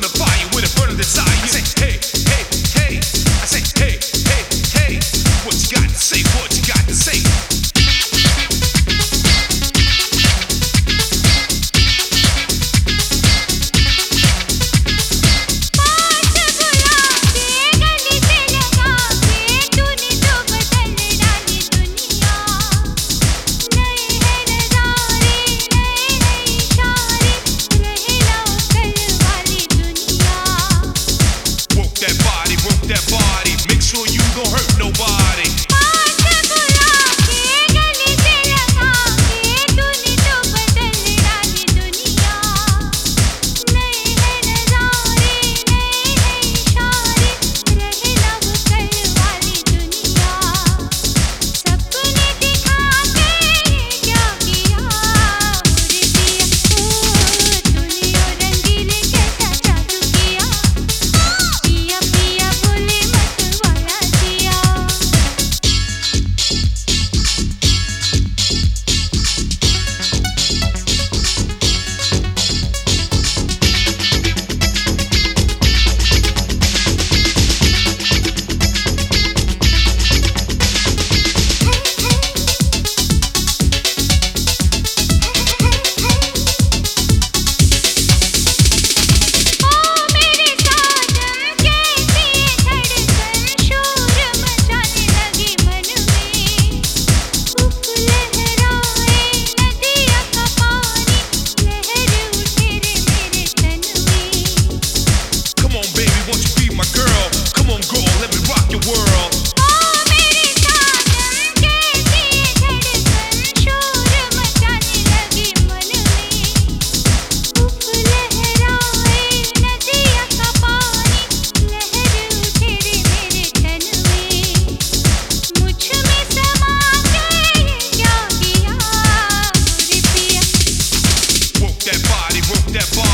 the fire with a burning desire. I say, hey, hey, hey. I say, hey, hey, hey. What you got to say? What you got to say? step.